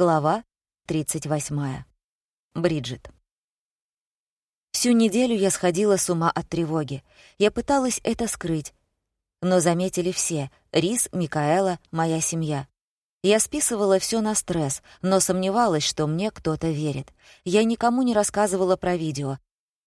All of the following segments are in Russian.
Глава 38. Бриджит. Всю неделю я сходила с ума от тревоги. Я пыталась это скрыть. Но заметили все — Рис, Микаэла, моя семья. Я списывала все на стресс, но сомневалась, что мне кто-то верит. Я никому не рассказывала про видео.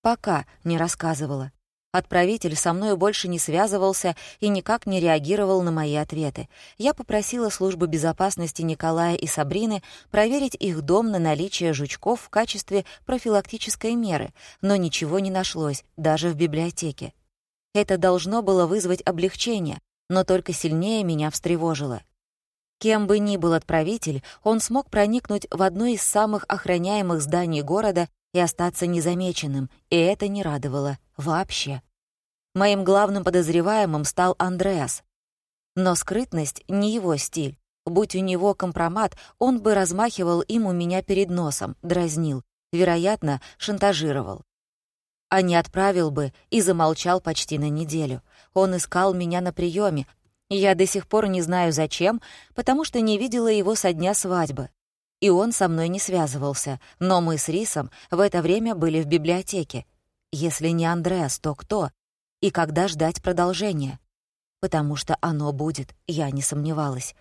Пока не рассказывала. Отправитель со мной больше не связывался и никак не реагировал на мои ответы. Я попросила службу безопасности Николая и Сабрины проверить их дом на наличие жучков в качестве профилактической меры, но ничего не нашлось, даже в библиотеке. Это должно было вызвать облегчение, но только сильнее меня встревожило. Кем бы ни был отправитель, он смог проникнуть в одно из самых охраняемых зданий города и остаться незамеченным, и это не радовало. Вообще. Моим главным подозреваемым стал Андреас. Но скрытность — не его стиль. Будь у него компромат, он бы размахивал им у меня перед носом, дразнил, вероятно, шантажировал. А не отправил бы и замолчал почти на неделю. Он искал меня на приеме. Я до сих пор не знаю зачем, потому что не видела его со дня свадьбы и он со мной не связывался, но мы с Рисом в это время были в библиотеке. Если не Андреас, то кто? И когда ждать продолжения? Потому что оно будет, я не сомневалась.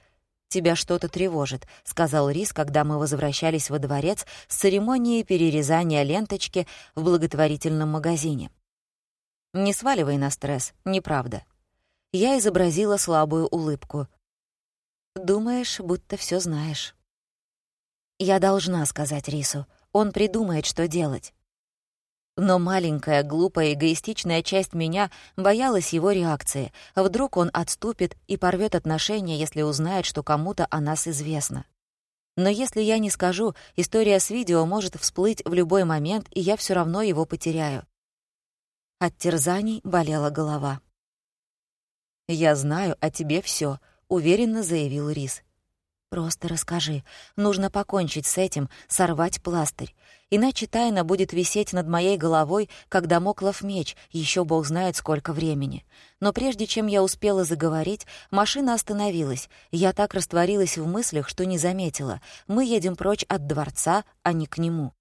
«Тебя что-то тревожит», — сказал Рис, когда мы возвращались во дворец с церемонией перерезания ленточки в благотворительном магазине. «Не сваливай на стресс, неправда». Я изобразила слабую улыбку. «Думаешь, будто все знаешь». Я должна сказать Рису. Он придумает, что делать. Но маленькая, глупая, эгоистичная часть меня боялась его реакции. Вдруг он отступит и порвет отношения, если узнает, что кому-то о нас известно. Но если я не скажу, история с видео может всплыть в любой момент, и я все равно его потеряю. От терзаний болела голова. «Я знаю о тебе все, уверенно заявил Рис. Просто расскажи. Нужно покончить с этим, сорвать пластырь. Иначе тайна будет висеть над моей головой, как домоклов меч, еще бог знает сколько времени. Но прежде чем я успела заговорить, машина остановилась. Я так растворилась в мыслях, что не заметила. Мы едем прочь от дворца, а не к нему.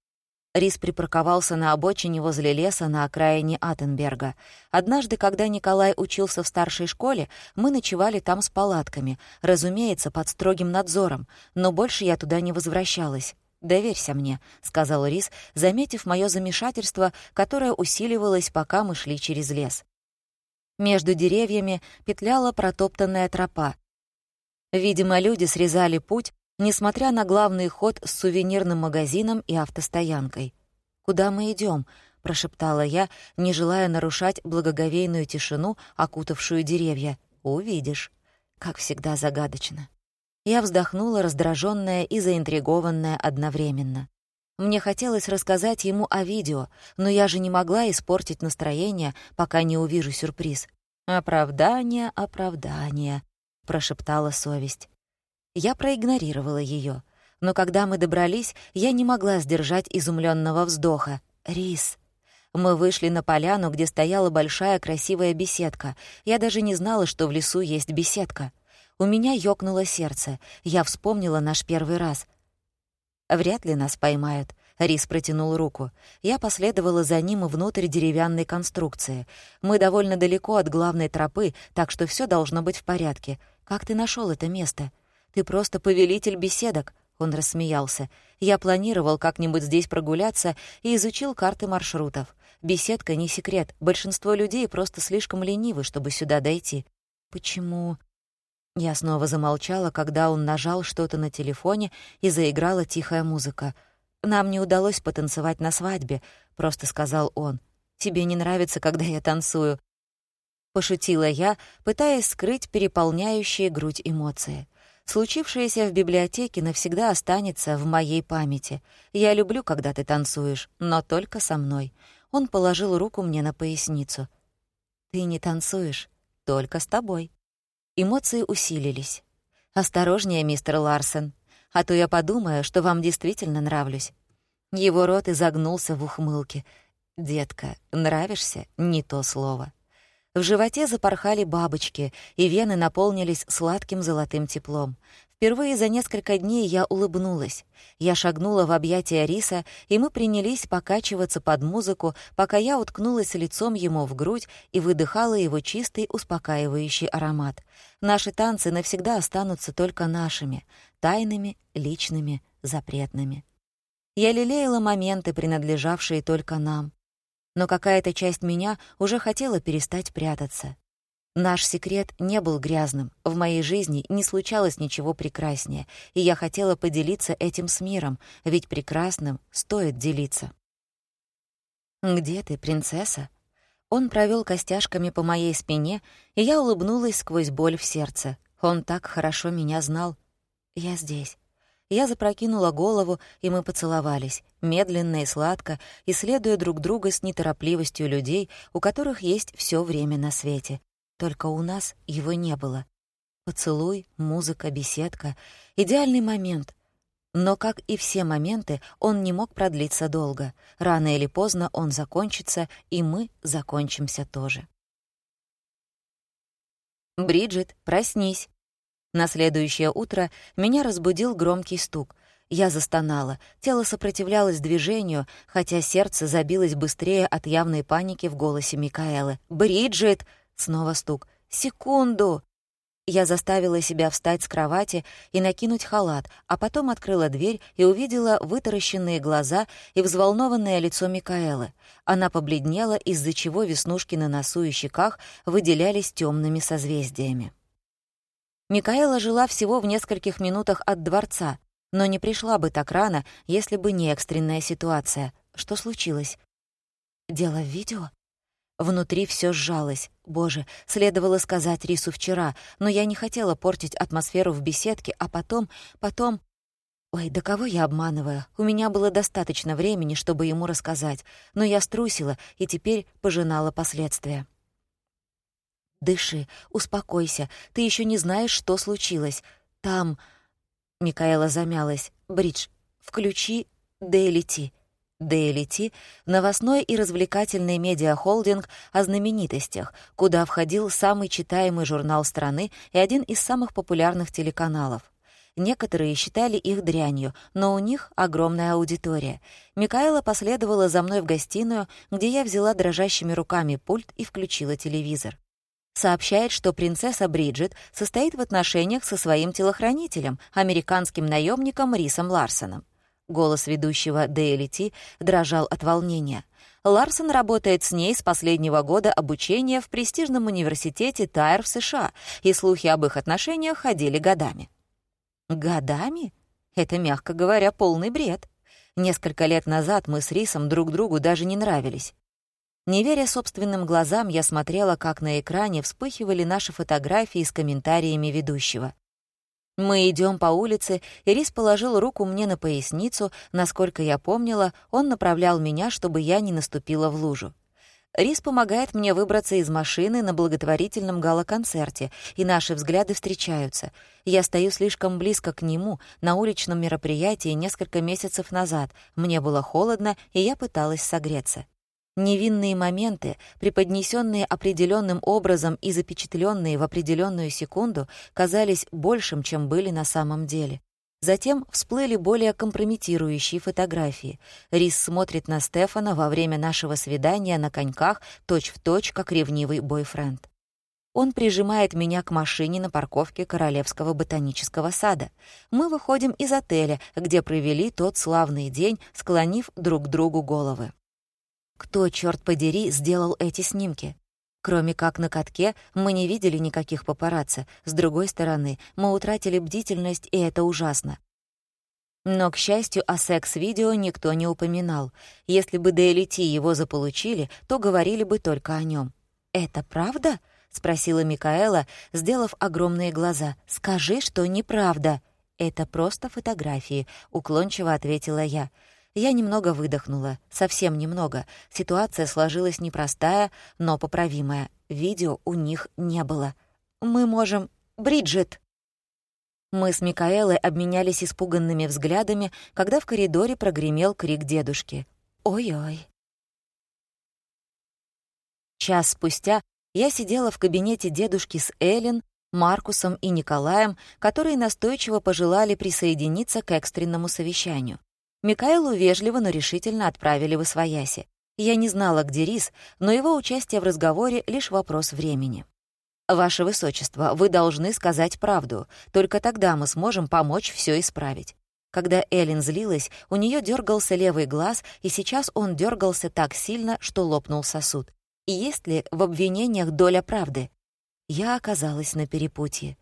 Рис припарковался на обочине возле леса на окраине Аттенберга. Однажды, когда Николай учился в старшей школе, мы ночевали там с палатками, разумеется, под строгим надзором, но больше я туда не возвращалась. «Доверься мне», — сказал Рис, заметив мое замешательство, которое усиливалось, пока мы шли через лес. Между деревьями петляла протоптанная тропа. Видимо, люди срезали путь, несмотря на главный ход с сувенирным магазином и автостоянкой. «Куда мы идем? прошептала я, не желая нарушать благоговейную тишину, окутавшую деревья. «Увидишь». Как всегда загадочно. Я вздохнула, раздраженная и заинтригованная одновременно. Мне хотелось рассказать ему о видео, но я же не могла испортить настроение, пока не увижу сюрприз. «Оправдание, оправдание», — прошептала совесть. Я проигнорировала ее, но когда мы добрались, я не могла сдержать изумленного вздоха. «Рис!» Мы вышли на поляну, где стояла большая красивая беседка. Я даже не знала, что в лесу есть беседка. У меня ёкнуло сердце. Я вспомнила наш первый раз. «Вряд ли нас поймают», — Рис протянул руку. Я последовала за ним внутрь деревянной конструкции. Мы довольно далеко от главной тропы, так что все должно быть в порядке. Как ты нашел это место?» Ты просто повелитель беседок», — он рассмеялся. «Я планировал как-нибудь здесь прогуляться и изучил карты маршрутов. Беседка не секрет. Большинство людей просто слишком ленивы, чтобы сюда дойти». «Почему?» Я снова замолчала, когда он нажал что-то на телефоне и заиграла тихая музыка. «Нам не удалось потанцевать на свадьбе», — просто сказал он. «Тебе не нравится, когда я танцую?» Пошутила я, пытаясь скрыть переполняющие грудь эмоции. Случившееся в библиотеке навсегда останется в моей памяти. Я люблю, когда ты танцуешь, но только со мной. Он положил руку мне на поясницу. Ты не танцуешь, только с тобой. Эмоции усилились. «Осторожнее, мистер Ларсен, а то я подумаю, что вам действительно нравлюсь». Его рот изогнулся в ухмылке. «Детка, нравишься — не то слово». В животе запорхали бабочки, и вены наполнились сладким золотым теплом. Впервые за несколько дней я улыбнулась. Я шагнула в объятия Риса, и мы принялись покачиваться под музыку, пока я уткнулась лицом ему в грудь и выдыхала его чистый, успокаивающий аромат. Наши танцы навсегда останутся только нашими, тайными, личными, запретными. Я лелеяла моменты, принадлежавшие только нам. Но какая-то часть меня уже хотела перестать прятаться. Наш секрет не был грязным, в моей жизни не случалось ничего прекраснее, и я хотела поделиться этим с миром, ведь прекрасным стоит делиться. «Где ты, принцесса?» Он провел костяшками по моей спине, и я улыбнулась сквозь боль в сердце. Он так хорошо меня знал. «Я здесь». Я запрокинула голову, и мы поцеловались, медленно и сладко, исследуя друг друга с неторопливостью людей, у которых есть все время на свете. Только у нас его не было. Поцелуй, музыка, беседка — идеальный момент. Но, как и все моменты, он не мог продлиться долго. Рано или поздно он закончится, и мы закончимся тоже. «Бриджит, проснись!» На следующее утро меня разбудил громкий стук. Я застонала, тело сопротивлялось движению, хотя сердце забилось быстрее от явной паники в голосе Микаэлы. «Бриджит!» Снова стук. «Секунду!» Я заставила себя встать с кровати и накинуть халат, а потом открыла дверь и увидела вытаращенные глаза и взволнованное лицо Микаэлы. Она побледнела, из-за чего веснушки на носу и щеках выделялись темными созвездиями. Микаэла жила всего в нескольких минутах от дворца, но не пришла бы так рано, если бы не экстренная ситуация. Что случилось? «Дело в видео?» Внутри все сжалось. Боже, следовало сказать Рису вчера, но я не хотела портить атмосферу в беседке, а потом, потом... Ой, да кого я обманываю? У меня было достаточно времени, чтобы ему рассказать, но я струсила и теперь пожинала последствия. «Дыши, успокойся, ты еще не знаешь, что случилось. Там...» Микаэла замялась. «Бридж, включи Дейлити». Daily — новостной и развлекательный медиахолдинг о знаменитостях, куда входил самый читаемый журнал страны и один из самых популярных телеканалов. Некоторые считали их дрянью, но у них огромная аудитория. Микаэла последовала за мной в гостиную, где я взяла дрожащими руками пульт и включила телевизор. Сообщает, что принцесса Бриджит состоит в отношениях со своим телохранителем, американским наемником Рисом Ларсоном. Голос ведущего Daily дрожал от волнения. Ларсон работает с ней с последнего года обучения в престижном университете Тайр в США, и слухи об их отношениях ходили годами. Годами? Это, мягко говоря, полный бред. Несколько лет назад мы с Рисом друг другу даже не нравились. Не веря собственным глазам, я смотрела, как на экране вспыхивали наши фотографии с комментариями ведущего. Мы идем по улице, и Рис положил руку мне на поясницу. Насколько я помнила, он направлял меня, чтобы я не наступила в лужу. Рис помогает мне выбраться из машины на благотворительном гала-концерте, и наши взгляды встречаются. Я стою слишком близко к нему на уличном мероприятии несколько месяцев назад. Мне было холодно, и я пыталась согреться. Невинные моменты, преподнесенные определенным образом и запечатленные в определенную секунду, казались большим, чем были на самом деле. Затем всплыли более компрометирующие фотографии. Рис смотрит на Стефана во время нашего свидания на коньках, точь-в-точь, точь, как ревнивый бойфренд. Он прижимает меня к машине на парковке Королевского ботанического сада. Мы выходим из отеля, где провели тот славный день, склонив друг другу головы. Кто, черт подери, сделал эти снимки? Кроме как на катке, мы не видели никаких папарацци. С другой стороны, мы утратили бдительность, и это ужасно. Но, к счастью, о секс-видео никто не упоминал. Если бы DLT его заполучили, то говорили бы только о нем. «Это правда?» — спросила Микаэла, сделав огромные глаза. «Скажи, что неправда». «Это просто фотографии», — уклончиво ответила я. Я немного выдохнула, совсем немного. Ситуация сложилась непростая, но поправимая. Видео у них не было. «Мы можем... Бриджит!» Мы с Микаэлой обменялись испуганными взглядами, когда в коридоре прогремел крик дедушки. «Ой-ой!» Час спустя Я сидела в кабинете дедушки с Эллен, Маркусом и Николаем, которые настойчиво пожелали присоединиться к экстренному совещанию. Микаэлу вежливо, но решительно отправили в Освояси. Я не знала, где Рис, но его участие в разговоре — лишь вопрос времени. «Ваше Высочество, вы должны сказать правду. Только тогда мы сможем помочь все исправить». Когда Эллен злилась, у нее дергался левый глаз, и сейчас он дергался так сильно, что лопнул сосуд. И есть ли в обвинениях доля правды? Я оказалась на перепутье.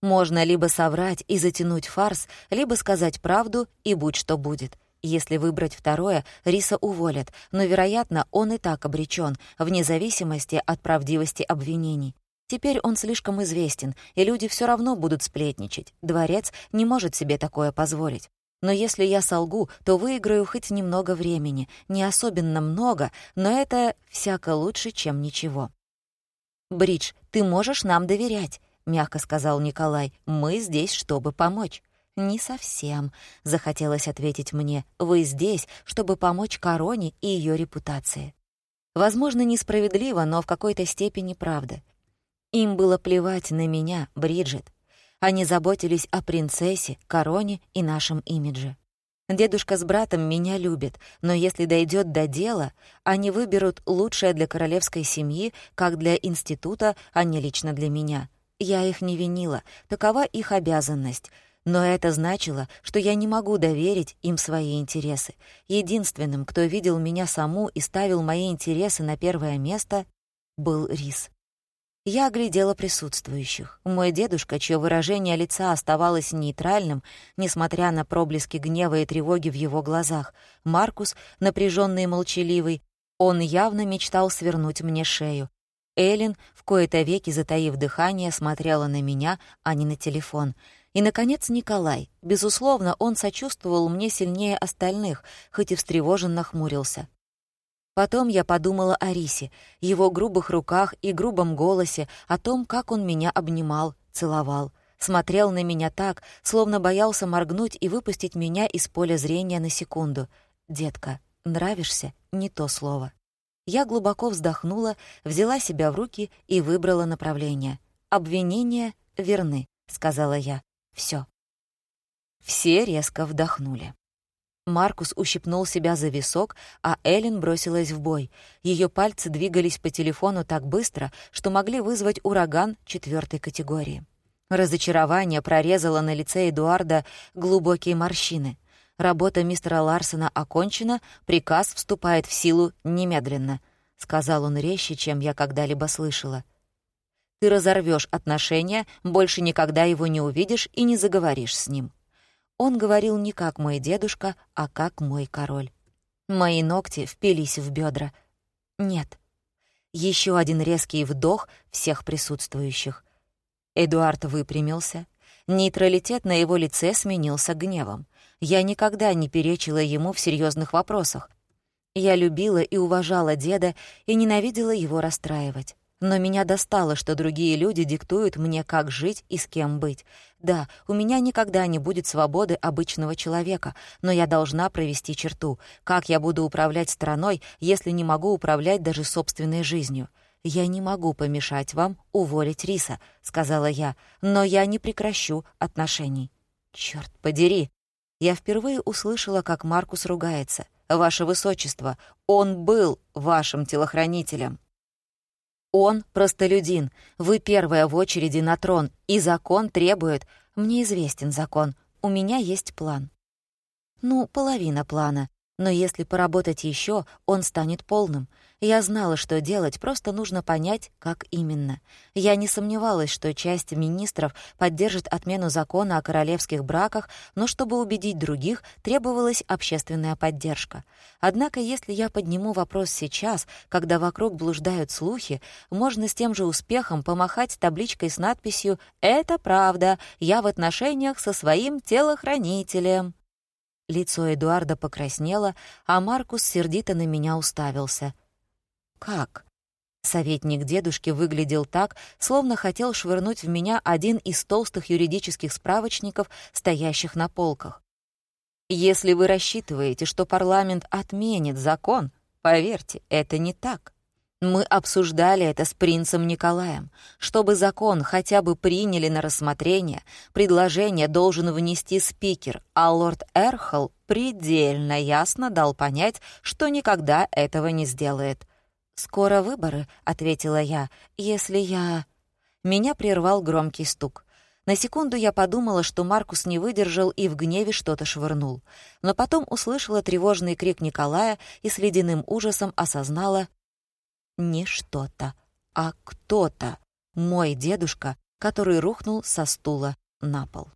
Можно либо соврать и затянуть фарс, либо сказать правду и будь что будет. Если выбрать второе, Риса уволят, но, вероятно, он и так обречен, вне зависимости от правдивости обвинений. Теперь он слишком известен, и люди все равно будут сплетничать. Дворец не может себе такое позволить. Но если я солгу, то выиграю хоть немного времени. Не особенно много, но это всяко лучше, чем ничего. «Бридж, ты можешь нам доверять», — мягко сказал Николай. «Мы здесь, чтобы помочь». «Не совсем», — захотелось ответить мне. «Вы здесь, чтобы помочь короне и ее репутации». Возможно, несправедливо, но в какой-то степени правда. Им было плевать на меня, Бриджит. Они заботились о принцессе, короне и нашем имидже. Дедушка с братом меня любят, но если дойдет до дела, они выберут лучшее для королевской семьи, как для института, а не лично для меня. Я их не винила, такова их обязанность. Но это значило, что я не могу доверить им свои интересы. Единственным, кто видел меня саму и ставил мои интересы на первое место, был Рис. Я оглядела присутствующих. Мой дедушка, чье выражение лица оставалось нейтральным, несмотря на проблески гнева и тревоги в его глазах. Маркус, напряженный и молчаливый, он явно мечтал свернуть мне шею. Эллен, в кои-то веки затаив дыхание, смотрела на меня, а не на телефон. И, наконец, Николай. Безусловно, он сочувствовал мне сильнее остальных, хоть и встревоженно хмурился. Потом я подумала о Рисе, его грубых руках и грубом голосе, о том, как он меня обнимал, целовал. Смотрел на меня так, словно боялся моргнуть и выпустить меня из поля зрения на секунду. «Детка, нравишься?» — не то слово. Я глубоко вздохнула, взяла себя в руки и выбрала направление. «Обвинения верны», — сказала я. Все. Все резко вдохнули. Маркус ущипнул себя за висок, а Эллен бросилась в бой. Ее пальцы двигались по телефону так быстро, что могли вызвать ураган четвертой категории. Разочарование прорезало на лице Эдуарда глубокие морщины. «Работа мистера Ларсона окончена, приказ вступает в силу немедленно», — сказал он резче, чем я когда-либо слышала. «Ты разорвешь отношения, больше никогда его не увидишь и не заговоришь с ним». Он говорил не как мой дедушка, а как мой король. Мои ногти впились в бедра. Нет. Еще один резкий вдох всех присутствующих. Эдуард выпрямился. Нейтралитет на его лице сменился гневом. Я никогда не перечила ему в серьезных вопросах. Я любила и уважала деда и ненавидела его расстраивать. Но меня достало, что другие люди диктуют мне, как жить и с кем быть. Да, у меня никогда не будет свободы обычного человека, но я должна провести черту. Как я буду управлять страной, если не могу управлять даже собственной жизнью? «Я не могу помешать вам уволить Риса», — сказала я, «но я не прекращу отношений». «Чёрт подери!» Я впервые услышала, как Маркус ругается. «Ваше Высочество, он был вашим телохранителем». Он простолюдин, вы первая в очереди на трон, и закон требует... Мне известен закон, у меня есть план. Ну, половина плана. Но если поработать еще, он станет полным. Я знала, что делать, просто нужно понять, как именно. Я не сомневалась, что часть министров поддержит отмену закона о королевских браках, но чтобы убедить других, требовалась общественная поддержка. Однако, если я подниму вопрос сейчас, когда вокруг блуждают слухи, можно с тем же успехом помахать табличкой с надписью «Это правда, я в отношениях со своим телохранителем». Лицо Эдуарда покраснело, а Маркус сердито на меня уставился. «Как?» Советник дедушки выглядел так, словно хотел швырнуть в меня один из толстых юридических справочников, стоящих на полках. «Если вы рассчитываете, что парламент отменит закон, поверьте, это не так. Мы обсуждали это с принцем Николаем. Чтобы закон хотя бы приняли на рассмотрение, предложение должен внести спикер, а лорд Эрхол предельно ясно дал понять, что никогда этого не сделает. «Скоро выборы», — ответила я, — «если я...» Меня прервал громкий стук. На секунду я подумала, что Маркус не выдержал и в гневе что-то швырнул. Но потом услышала тревожный крик Николая и с ледяным ужасом осознала, не что-то, а кто-то, мой дедушка, который рухнул со стула на пол.